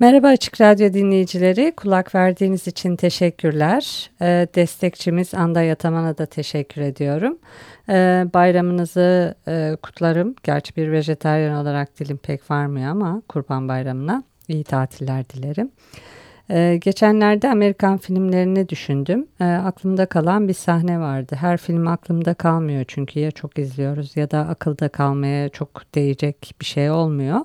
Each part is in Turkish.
Merhaba Açık Radyo dinleyicileri, kulak verdiğiniz için teşekkürler. Ee, destekçimiz Anda Yataman'a da teşekkür ediyorum. Ee, bayramınızı e, kutlarım. Gerçi bir vejetaryen olarak dilim pek varmıyor ama Kurban Bayramı'na iyi tatiller dilerim. Ee, geçenlerde Amerikan filmlerini düşündüm. Aklımda kalan bir sahne vardı. Her film aklımda kalmıyor çünkü ya çok izliyoruz ya da akılda kalmaya çok değecek bir şey olmuyor.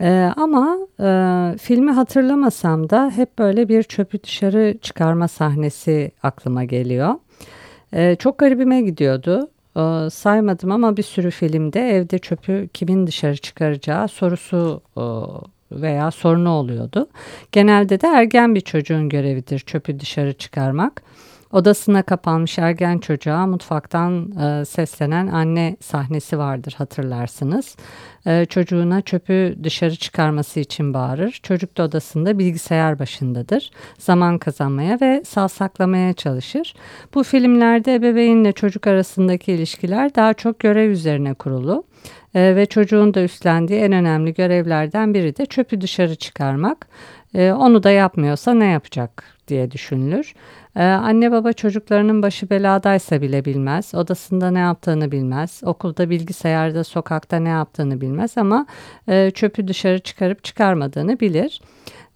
Ee, ama e, filmi hatırlamasam da hep böyle bir çöpü dışarı çıkarma sahnesi aklıma geliyor. Ee, çok garibime gidiyordu. Ee, saymadım ama bir sürü filmde evde çöpü kimin dışarı çıkaracağı sorusu e, veya sorunu oluyordu. Genelde de ergen bir çocuğun görevidir çöpü dışarı çıkarmak. Odasına kapanmış ergen çocuğa mutfaktan e, seslenen anne sahnesi vardır hatırlarsınız. E, çocuğuna çöpü dışarı çıkarması için bağırır. Çocuk da odasında bilgisayar başındadır. Zaman kazanmaya ve savsaklamaya çalışır. Bu filmlerde ebeveynle çocuk arasındaki ilişkiler daha çok görev üzerine kurulu. E, ve çocuğun da üstlendiği en önemli görevlerden biri de çöpü dışarı çıkarmak. E, onu da yapmıyorsa ne yapacak diye düşünülür. Ee, anne baba çocuklarının başı beladaysa bile bilmez. Odasında ne yaptığını bilmez. Okulda, bilgisayarda, sokakta ne yaptığını bilmez ama e, çöpü dışarı çıkarıp çıkarmadığını bilir.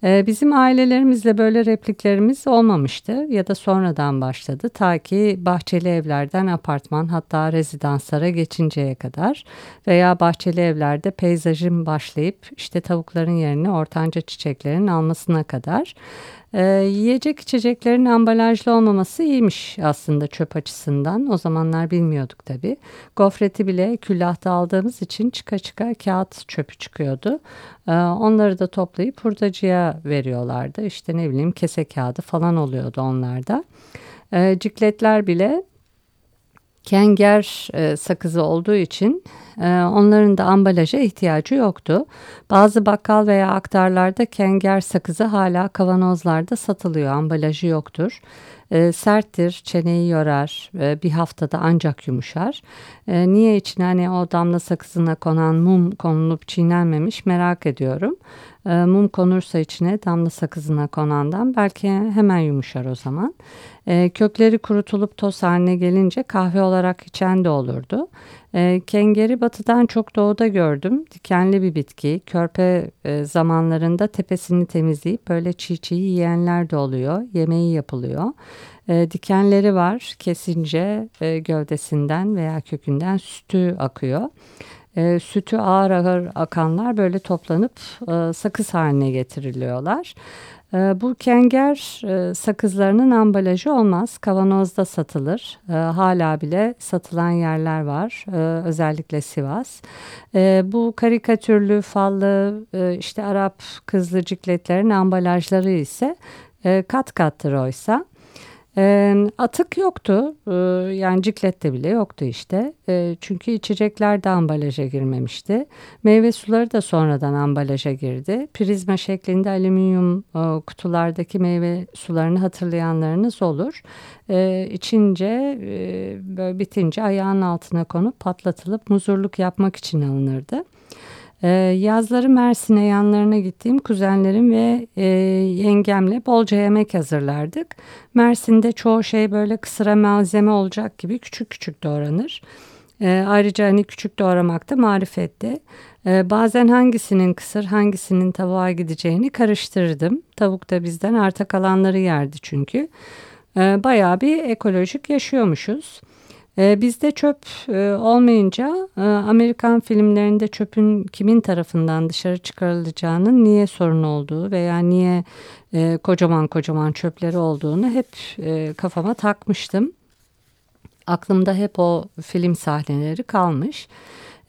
E, bizim ailelerimizle böyle repliklerimiz olmamıştı ya da sonradan başladı. Ta ki bahçeli evlerden apartman hatta rezidanslara geçinceye kadar veya bahçeli evlerde peyzajın başlayıp işte tavukların yerini ortanca çiçeklerin almasına kadar. E, yiyecek içeceklerin ambalajlı olmaması iyiymiş aslında çöp açısından. O zamanlar bilmiyorduk tabii. Gofreti bile küllahta aldığımız için çıka çıka kağıt çöpü çıkıyordu. E, onları da toplayıp hurdacıya veriyorlardı. İşte ne bileyim kese kağıdı falan oluyordu onlarda. E, cikletler bile kenger e, sakızı olduğu için e, onların da ambalaja ihtiyacı yoktu. Bazı bakkal veya aktarlarda kenger sakızı hala kavanozlarda satılıyor. Ambalajı yoktur. E, serttir, çeneyi yorar, e, bir haftada ancak yumuşar. E, niye içine hani o damla sakızına konan mum konulup çiğnenmemiş merak ediyorum. E, mum konursa içine damla sakızına konandan belki hemen yumuşar o zaman. E, kökleri kurutulup toz haline gelince kahve olarak içen de olurdu. E, kengeri batıdan çok doğuda gördüm. Dikenli bir bitki. Körpe e, zamanlarında tepesini temizleyip böyle çiğ çiğ yiyenler de oluyor. Yemeği yapılıyor. Dikenleri var. Kesince e, gövdesinden veya kökünden sütü akıyor. E, sütü ağır ağır akanlar böyle toplanıp e, sakız haline getiriliyorlar. E, bu kenger e, sakızlarının ambalajı olmaz. Kavanozda satılır. E, hala bile satılan yerler var. E, özellikle Sivas. E, bu karikatürlü, fallı, e, işte Arap kızlı cikletlerin ambalajları ise e, kat kattır oysa. E, atık yoktu. E, yani ciklette bile yoktu işte. E, çünkü içecekler de ambalaja girmemişti. Meyve suları da sonradan ambalaja girdi. Prizma şeklinde alüminyum e, kutulardaki meyve sularını hatırlayanlarınız olur. E, içince e, böyle bitince ayağın altına konup patlatılıp muzurluk yapmak için alınırdı. Ee, yazları Mersin'e yanlarına gittiğim kuzenlerim ve e, yengemle bolca yemek hazırlardık. Mersin'de çoğu şey böyle kısıra malzeme olacak gibi küçük küçük doğranır. E, ayrıca hani küçük doğramak da marifetti. E, bazen hangisinin kısır hangisinin tavuğa gideceğini karıştırırdım. Tavuk da bizden arta kalanları yerdi çünkü. E, bayağı bir ekolojik yaşıyormuşuz. E, bizde çöp e, olmayınca e, Amerikan filmlerinde çöpün kimin tarafından dışarı çıkarılacağının niye sorun olduğu veya niye e, kocaman kocaman çöpleri olduğunu hep kafama takmıştım. Aklımda hep o film sahneleri kalmış.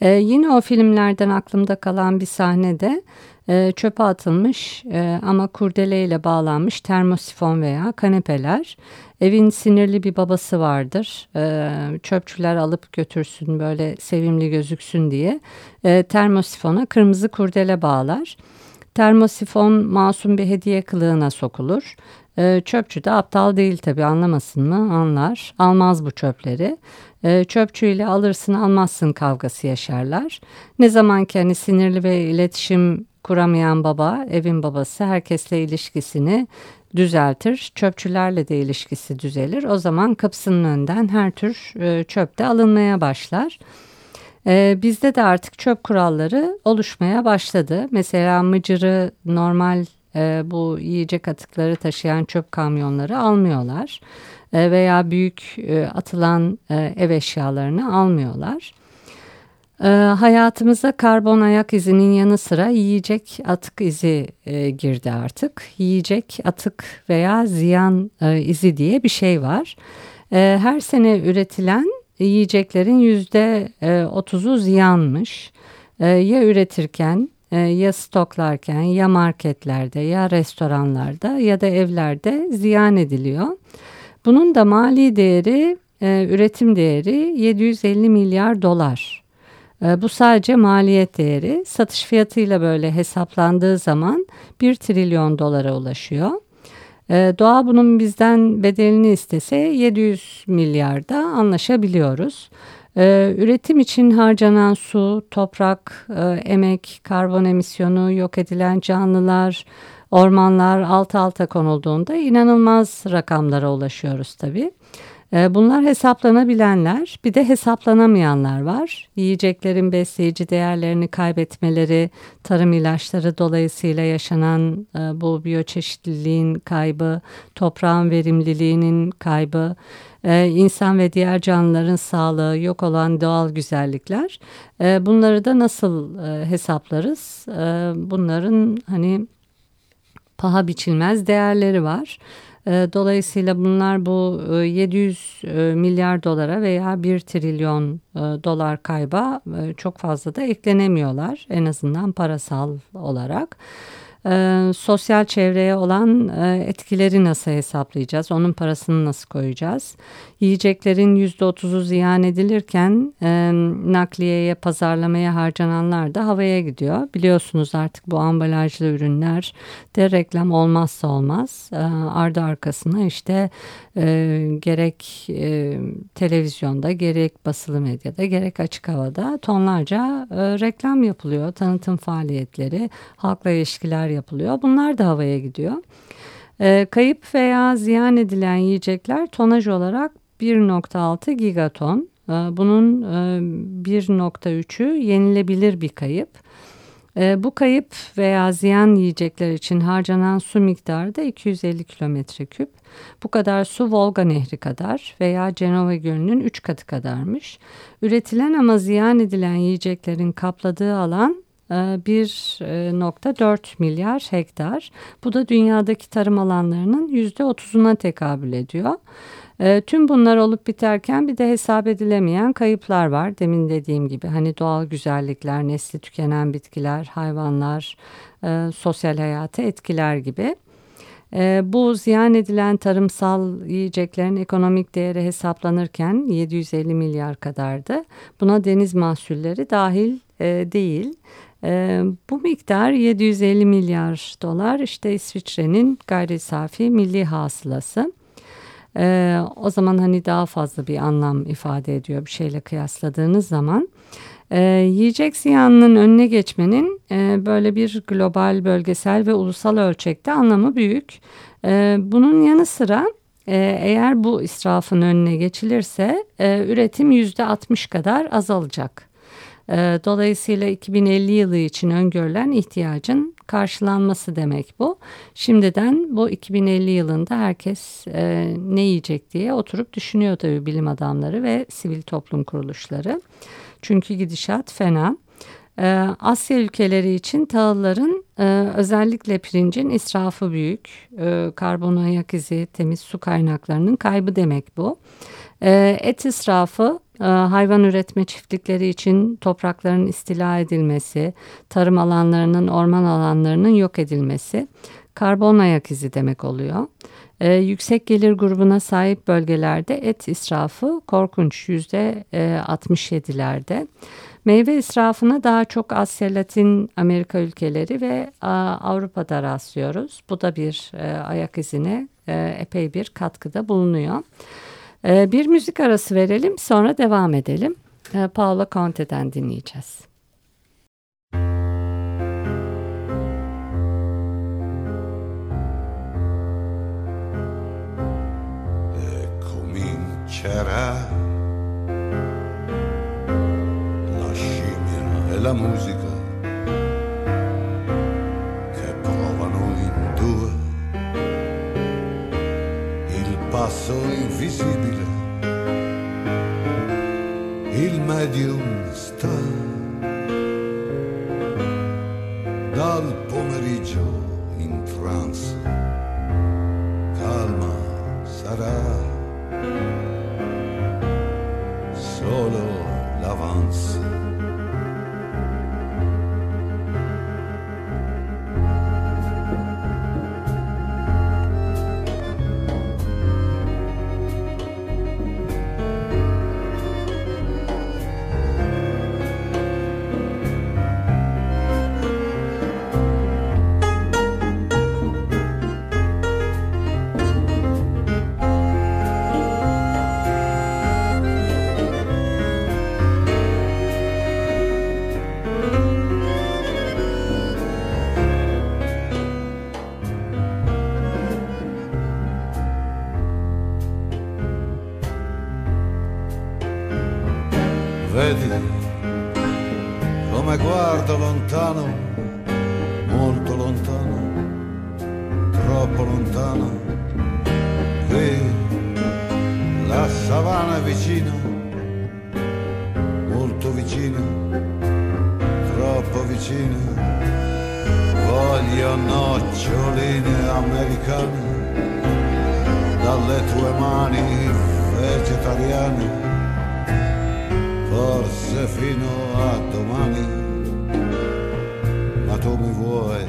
Ee, yine o filmlerden aklımda kalan bir sahnede e, çöpe atılmış e, ama kurdeleyle bağlanmış termosifon veya kanepeler. Evin sinirli bir babası vardır. E, çöpçüler alıp götürsün böyle sevimli gözüksün diye e, termosifona kırmızı kurdele bağlar. Termosifon masum bir hediye kılığına sokulur. Çöpçü de aptal değil tabi anlamasın mı anlar. Almaz bu çöpleri. E, çöpçüyle alırsın almazsın kavgası yaşarlar. Ne zaman ki hani sinirli ve iletişim kuramayan baba, evin babası herkesle ilişkisini düzeltir. Çöpçülerle de ilişkisi düzelir. O zaman kapısının önünden her tür e, çöp de alınmaya başlar. E, bizde de artık çöp kuralları oluşmaya başladı. Mesela mıcırı normal e, bu yiyecek atıkları taşıyan çöp kamyonları almıyorlar. Veya büyük atılan e, ev eşyalarını almıyorlar. E, hayatımıza karbon ayak izinin yanı sıra yiyecek atık izi e, girdi artık. Yiyecek atık veya ziyan e, izi diye bir şey var. E, her sene üretilen yiyeceklerin yüzde otuzu ziyanmış. E, ya üretirken e, ya stoklarken ya marketlerde ya restoranlarda ya da evlerde ziyan ediliyor. Bunun da mali değeri e, üretim değeri 750 milyar dolar. E, bu sadece maliyet değeri. Satış fiyatıyla böyle hesaplandığı zaman 1 trilyon dolara ulaşıyor. E, doğa bunun bizden bedelini istese 700 milyarda anlaşabiliyoruz. Ee, üretim için harcanan su, toprak, e, emek, karbon emisyonu, yok edilen canlılar, ormanlar alt alta konulduğunda inanılmaz rakamlara ulaşıyoruz tabii. Ee, bunlar hesaplanabilenler bir de hesaplanamayanlar var. Yiyeceklerin besleyici değerlerini kaybetmeleri, tarım ilaçları dolayısıyla yaşanan e, bu biyoçeşitliliğin kaybı, toprağın verimliliğinin kaybı, e, insan ve diğer canlıların sağlığı, yok olan doğal güzellikler. E, bunları da nasıl hesaplarız? Bunların hani paha biçilmez değerleri var. Ee, dolayısıyla bunlar bu 700 e, e, milyar dolara veya 1 trilyon e, dolar kayba çok fazla da eklenemiyorlar en azından parasal olarak e, sosyal çevreye olan e, etkileri nasıl hesaplayacağız? Onun parasını nasıl koyacağız? Yiyeceklerin %30'u ziyan edilirken e, nakliyeye, pazarlamaya harcananlar da havaya gidiyor. Biliyorsunuz artık bu ambalajlı ürünler de reklam olmazsa olmaz. E, ardı arkasına işte e, gerek e, televizyonda gerek basılı medyada gerek açık havada tonlarca e, reklam yapılıyor. Tanıtım faaliyetleri, halkla ilişkiler yapılıyor. Bunlar da havaya gidiyor. E, kayıp veya ziyan edilen yiyecekler tonaj olarak 1.6 gigaton. E, bunun e, 1.3'ü yenilebilir bir kayıp. E, bu kayıp veya ziyan yiyecekler için harcanan su miktarı da 250 kilometre küp. Bu kadar su Volga Nehri kadar veya Cenova Gölü'nün 3 katı kadarmış. Üretilen ama ziyan edilen yiyeceklerin kapladığı alan 1.4 e, milyar hektar. Bu da dünyadaki tarım alanlarının %30'una tekabül ediyor. E, tüm bunlar olup biterken bir de hesap edilemeyen kayıplar var. Demin dediğim gibi hani doğal güzellikler, nesli tükenen bitkiler, hayvanlar, e, sosyal hayatı etkiler gibi. E, bu ziyan edilen tarımsal yiyeceklerin ekonomik değeri hesaplanırken 750 milyar kadardı. Buna deniz mahsulleri dahil e, değil. E, bu miktar 750 milyar dolar işte İsviçre'nin gayri safi milli hasılası. E, o zaman hani daha fazla bir anlam ifade ediyor bir şeyle kıyasladığınız zaman. E, yiyecek ziyanının önüne geçmenin e, böyle bir global, bölgesel ve ulusal ölçekte anlamı büyük. E, bunun yanı sıra e, eğer bu israfın önüne geçilirse e, üretim yüzde 60 kadar azalacak. E, dolayısıyla 2050 yılı için öngörülen ihtiyacın karşılanması demek bu. Şimdiden bu 2050 yılında herkes e, ne yiyecek diye oturup düşünüyor tabii bilim adamları ve sivil toplum kuruluşları. Çünkü gidişat fena. Ee, Asya ülkeleri için tahılların e, özellikle pirincin israfı büyük. E, karbon ayak izi, temiz su kaynaklarının kaybı demek bu. Et israfı hayvan üretme çiftlikleri için toprakların istila edilmesi, tarım alanlarının, orman alanlarının yok edilmesi karbon ayak izi demek oluyor. E, yüksek gelir grubuna sahip bölgelerde et israfı korkunç yüzde 67'lerde. Meyve israfına daha çok Asya, Latin Amerika ülkeleri ve Avrupa'da rastlıyoruz. Bu da bir e, ayak izine e, epey bir katkıda bulunuyor. E, bir müzik arası verelim sonra devam edelim. E, Paolo Conte'den dinleyeceğiz. Comincerà la musica che provano in due il passo invisibile medium sta dal pomeriggio in trance calma sarà Vedi come guardo lontano, molto lontano, troppo lontano. Qui la savana è vicina, molto vicina, troppo vicina. Voglio noccioline americane dalle tue mani vegetariane forse fino a domani, ma tu mi vuoi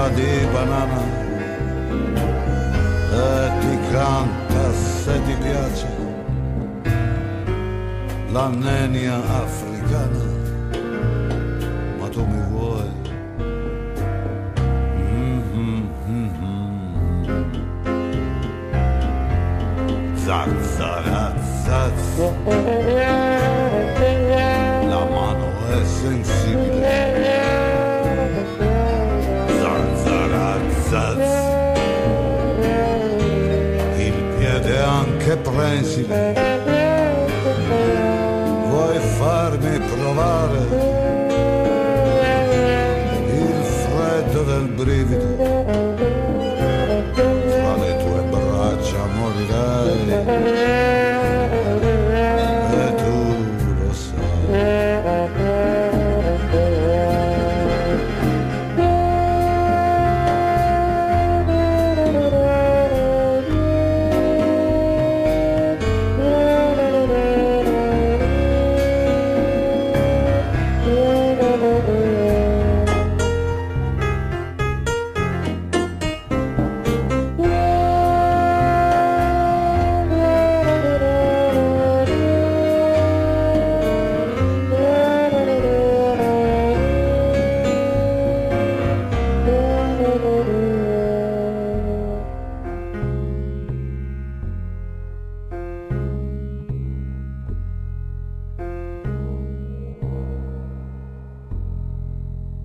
testa di banana e ti canta se ti piace la nenia africana, ma tu mi vuoi. Mm-hmm, mm-hmm. la mano è sensibile. facile. Vuoi farmi provare il freddo del brivido? Fra le tue braccia morirai.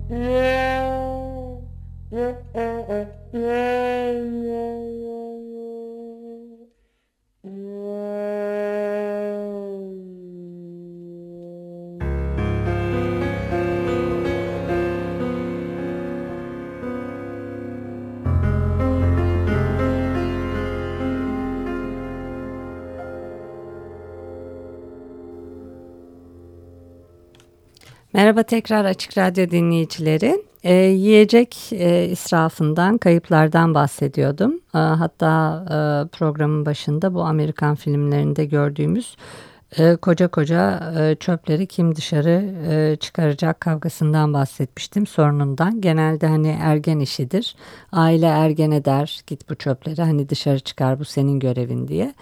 Yeah. Merhaba tekrar Açık Radyo dinleyicileri. E, yiyecek e, israfından, kayıplardan bahsediyordum. E, hatta e, programın başında bu Amerikan filmlerinde gördüğümüz e, koca koca e, çöpleri kim dışarı e, çıkaracak kavgasından bahsetmiştim sorunundan. Genelde hani ergen işidir. Aile ergen eder git bu çöpleri hani dışarı çıkar bu senin görevin diye.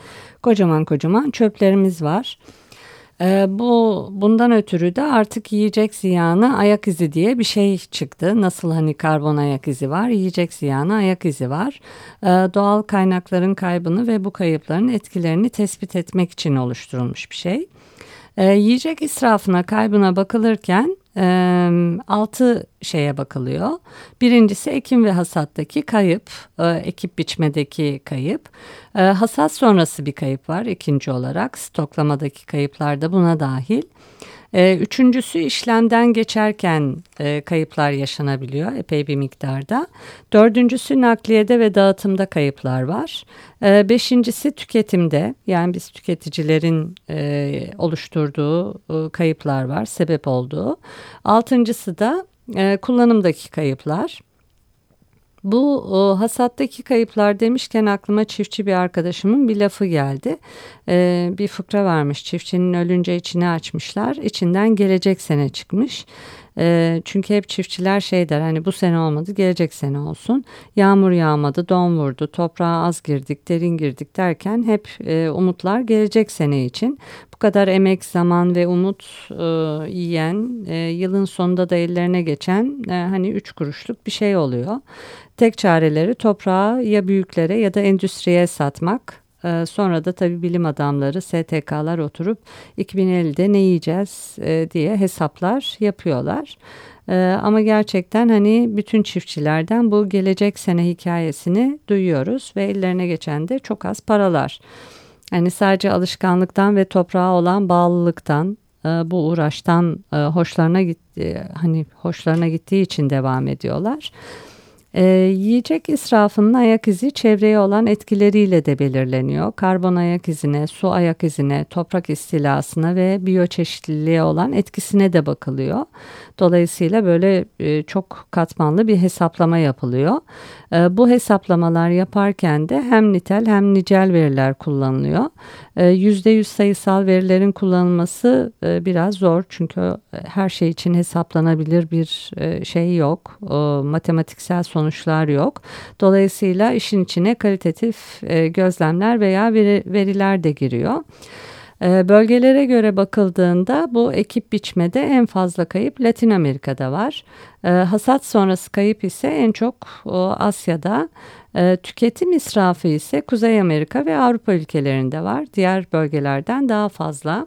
Kocaman kocaman çöplerimiz var. E, bu bundan ötürü de artık yiyecek ziyanı ayak izi diye bir şey çıktı. Nasıl hani karbon ayak izi var, yiyecek ziyanı ayak izi var. E, doğal kaynakların kaybını ve bu kayıpların etkilerini tespit etmek için oluşturulmuş bir şey. E, yiyecek israfına kaybına bakılırken e, altı şeye bakılıyor. Birincisi ekim ve hasattaki kayıp, e, ekip biçmedeki kayıp. E, hasat sonrası bir kayıp var ikinci olarak. Stoklamadaki kayıplar da buna dahil. E, üçüncüsü işlemden geçerken e, kayıplar yaşanabiliyor epey bir miktarda. Dördüncüsü nakliyede ve dağıtımda kayıplar var. E, beşincisi tüketimde yani biz tüketicilerin e, oluşturduğu e, kayıplar var sebep olduğu. Altıncısı da kullanımdaki kayıplar. Bu o, hasattaki kayıplar demişken aklıma çiftçi bir arkadaşımın bir lafı geldi. Ee, bir fıkra varmış çiftçinin ölünce içine açmışlar içinden gelecek sene çıkmış. E, çünkü hep çiftçiler şey der hani bu sene olmadı gelecek sene olsun. Yağmur yağmadı, don vurdu, toprağa az girdik, derin girdik derken hep e, umutlar gelecek sene için. Bu kadar emek, zaman ve umut e, yiyen, e, yılın sonunda da ellerine geçen e, hani üç kuruşluk bir şey oluyor. Tek çareleri toprağı ya büyüklere ya da endüstriye satmak. Ee, sonra da tabii bilim adamları, STK'lar oturup 2050'de ne yiyeceğiz e, diye hesaplar yapıyorlar. Ee, ama gerçekten hani bütün çiftçilerden bu gelecek sene hikayesini duyuyoruz ve ellerine geçen de çok az paralar. Yani sadece alışkanlıktan ve toprağa olan bağlılıktan e, bu uğraştan e, hoşlarına gitti hani hoşlarına gittiği için devam ediyorlar. E, yiyecek israfının ayak izi çevreye olan etkileriyle de belirleniyor. Karbon ayak izine, su ayak izine, toprak istilasına ve biyoçeşitliliğe olan etkisine de bakılıyor. Dolayısıyla böyle e, çok katmanlı bir hesaplama yapılıyor. E, bu hesaplamalar yaparken de hem nitel hem nicel veriler kullanılıyor. %100 e, sayısal verilerin kullanılması e, biraz zor çünkü e, her şey için hesaplanabilir bir e, şey yok. E, matematiksel sonuçlar yok. Dolayısıyla işin içine kalitatif e, gözlemler veya veri, veriler de giriyor. Ee, bölgelere göre bakıldığında bu ekip biçmede en fazla kayıp Latin Amerika'da var. Ee, hasat sonrası kayıp ise en çok Asya'da. Tüketim israfı ise Kuzey Amerika ve Avrupa ülkelerinde var. Diğer bölgelerden daha fazla.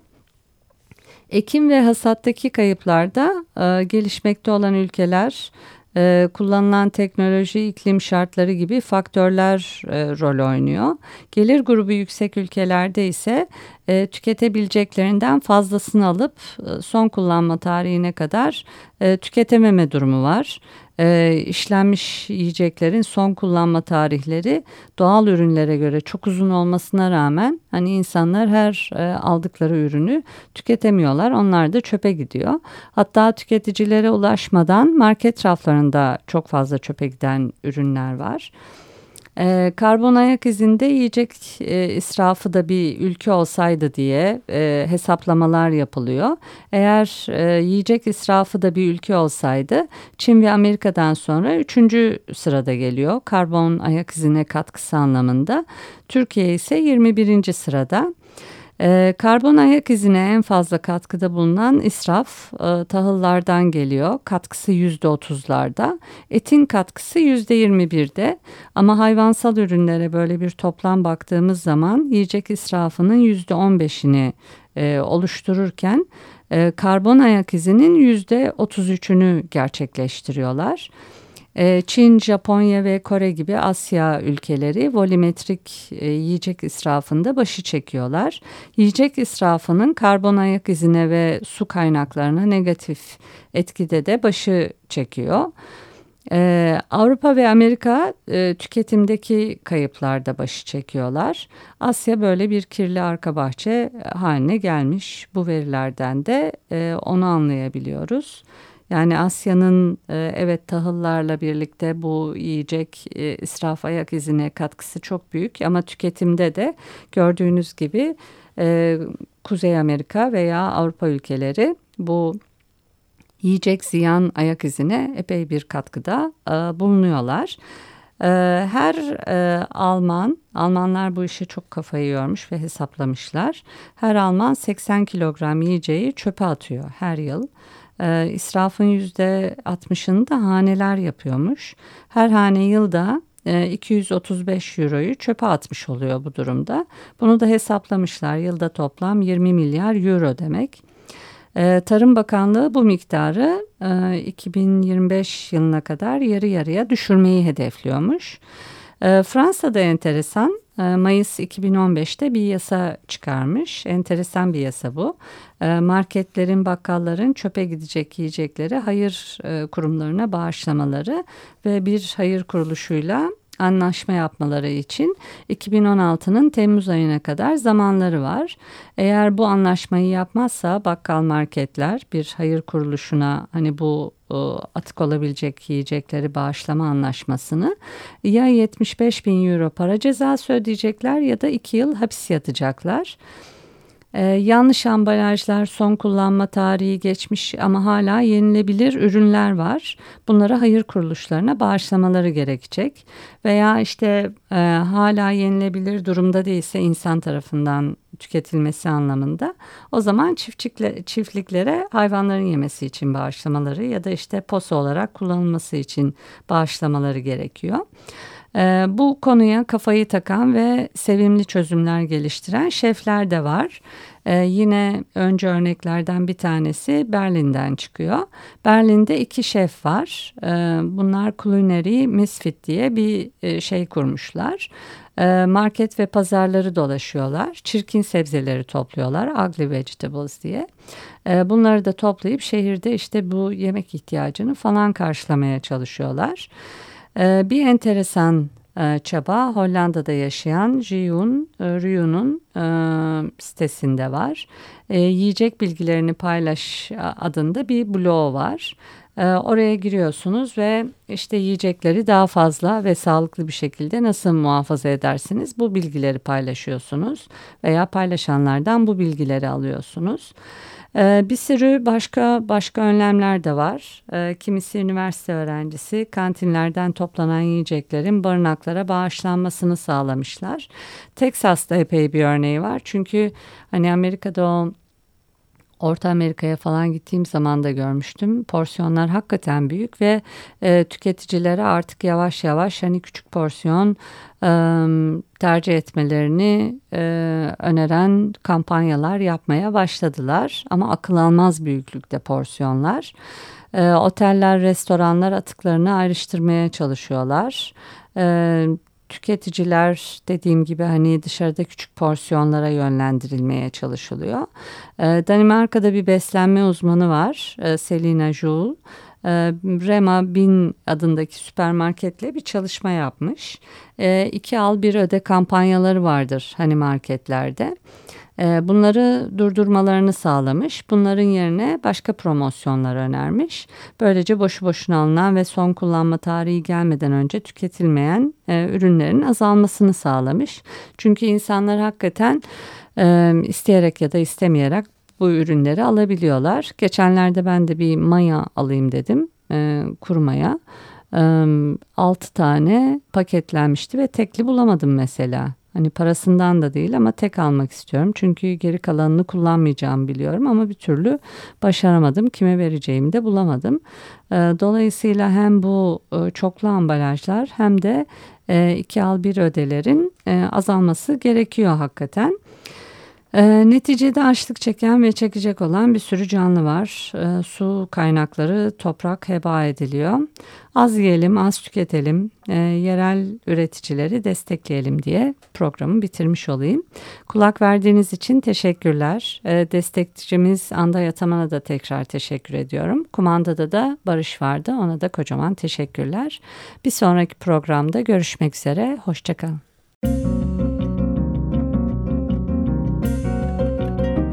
Ekim ve hasattaki kayıplarda e, gelişmekte olan ülkeler e, kullanılan teknoloji, iklim şartları gibi faktörler e, rol oynuyor. Gelir grubu yüksek ülkelerde ise e, tüketebileceklerinden fazlasını alıp e, son kullanma tarihine kadar e, tüketememe durumu var e, işlenmiş yiyeceklerin son kullanma tarihleri doğal ürünlere göre çok uzun olmasına rağmen hani insanlar her e, aldıkları ürünü tüketemiyorlar. Onlar da çöpe gidiyor. Hatta tüketicilere ulaşmadan market raflarında çok fazla çöpe giden ürünler var. E, karbon ayak izinde yiyecek e, israfı da bir ülke olsaydı diye e, hesaplamalar yapılıyor. Eğer e, yiyecek israfı da bir ülke olsaydı Çin ve Amerika'dan sonra üçüncü sırada geliyor. Karbon ayak izine katkısı anlamında. Türkiye ise 21. sırada. E, karbon ayak izine en fazla katkıda bulunan israf e, tahıllardan geliyor. Katkısı yüzde otuzlarda. Etin katkısı yüzde yirmi birde. Ama hayvansal ürünlere böyle bir toplam baktığımız zaman yiyecek israfının yüzde on beşini e, oluştururken e, karbon ayak izinin yüzde otuz üçünü gerçekleştiriyorlar. E, Çin, Japonya ve Kore gibi Asya ülkeleri volümetrik e, yiyecek israfında başı çekiyorlar. Yiyecek israfının karbon ayak izine ve su kaynaklarına negatif etkide de başı çekiyor. Ee, Avrupa ve Amerika e, tüketimdeki kayıplarda başı çekiyorlar. Asya böyle bir kirli arka bahçe haline gelmiş. Bu verilerden de e, onu anlayabiliyoruz. Yani Asya'nın e, evet tahıllarla birlikte bu yiyecek e, israf ayak izine katkısı çok büyük ama tüketimde de gördüğünüz gibi e, Kuzey Amerika veya Avrupa ülkeleri bu yiyecek ziyan ayak izine epey bir katkıda bulunuyorlar. Her Alman, Almanlar bu işe çok kafayı yormuş ve hesaplamışlar. Her Alman 80 kilogram yiyeceği çöpe atıyor her yıl. E, israfın %60'ını da haneler yapıyormuş. Her hane yılda 235 euroyu çöpe atmış oluyor bu durumda. Bunu da hesaplamışlar. Yılda toplam 20 milyar euro demek. Ee, Tarım Bakanlığı bu miktarı 2025 e, yılına kadar yarı yarıya düşürmeyi hedefliyormuş. Ee, Fransa'da enteresan e, Mayıs 2015'te bir yasa çıkarmış. Enteresan bir yasa bu. Ee, marketlerin, bakkalların çöpe gidecek yiyecekleri hayır e, kurumlarına bağışlamaları ve bir hayır kuruluşuyla anlaşma yapmaları için 2016'nın Temmuz ayına kadar zamanları var. Eğer bu anlaşmayı yapmazsa bakkal marketler bir hayır kuruluşuna hani bu atık olabilecek yiyecekleri bağışlama anlaşmasını ya 75 bin euro para cezası ödeyecekler ya da 2 yıl hapis yatacaklar. Ee, yanlış ambalajlar, son kullanma tarihi geçmiş ama hala yenilebilir ürünler var. Bunlara hayır kuruluşlarına bağışlamaları gerekecek. Veya işte e, hala yenilebilir durumda değilse insan tarafından tüketilmesi anlamında. O zaman çiftçikle, çiftliklere hayvanların yemesi için bağışlamaları ya da işte posa olarak kullanılması için bağışlamaları gerekiyor. Ee, bu konuya kafayı takan ve sevimli çözümler geliştiren şefler de var. Ee, yine önce örneklerden bir tanesi Berlin'den çıkıyor. Berlin'de iki şef var. Ee, bunlar Culinary Misfit diye bir e, şey kurmuşlar. Ee, market ve pazarları dolaşıyorlar. Çirkin sebzeleri topluyorlar. Ugly vegetables diye. Ee, bunları da toplayıp şehirde işte bu yemek ihtiyacını falan karşılamaya çalışıyorlar. Bir enteresan e, çaba Hollanda'da yaşayan Jiyun e, Ryu'nun e, sitesinde var. Yiyecek bilgilerini paylaş adında bir blog var. Oraya giriyorsunuz ve işte yiyecekleri daha fazla ve sağlıklı bir şekilde nasıl muhafaza edersiniz bu bilgileri paylaşıyorsunuz veya paylaşanlardan bu bilgileri alıyorsunuz. Ee, bir sürü başka başka önlemler de var. Ee, kimisi üniversite öğrencisi kantinlerden toplanan yiyeceklerin barınaklara bağışlanmasını sağlamışlar. Texas'ta epey bir örneği var. Çünkü hani Amerika'da o Orta Amerika'ya falan gittiğim zaman da görmüştüm. Porsiyonlar hakikaten büyük ve e, tüketicilere artık yavaş yavaş hani küçük porsiyon e, tercih etmelerini e, öneren kampanyalar yapmaya başladılar. Ama akıl almaz büyüklükte porsiyonlar. E, oteller, restoranlar atıklarını ayrıştırmaya çalışıyorlar. E, tüketiciler dediğim gibi hani dışarıda küçük porsiyonlara yönlendirilmeye çalışılıyor. Ee, Danimarka'da bir beslenme uzmanı var e, Selina Joule. E, Rema Bin adındaki süpermarketle bir çalışma yapmış. E, iki al bir öde kampanyaları vardır hani marketlerde. Ee, bunları durdurmalarını sağlamış. Bunların yerine başka promosyonlar önermiş. Böylece boşu boşuna alınan ve son kullanma tarihi gelmeden önce tüketilmeyen e, ürünlerin azalmasını sağlamış. Çünkü insanlar hakikaten e, isteyerek ya da istemeyerek bu ürünleri alabiliyorlar. Geçenlerde ben de bir maya alayım dedim e, kurumaya. 6 tane paketlenmişti ve tekli bulamadım mesela. Hani parasından da değil ama tek almak istiyorum. Çünkü geri kalanını kullanmayacağımı biliyorum ama bir türlü başaramadım. Kime vereceğimi de bulamadım. Ee, dolayısıyla hem bu e, çoklu ambalajlar hem de e, iki al bir ödelerin e, azalması gerekiyor hakikaten. E, neticede açlık çeken ve çekecek olan bir sürü canlı var. E, su kaynakları, toprak heba ediliyor. Az yiyelim, az tüketelim, e, yerel üreticileri destekleyelim diye programı bitirmiş olayım. Kulak verdiğiniz için teşekkürler. E, destekçimiz Anda Yataman'a da tekrar teşekkür ediyorum. Kumandada da Barış vardı, ona da kocaman teşekkürler. Bir sonraki programda görüşmek üzere, hoşçakalın.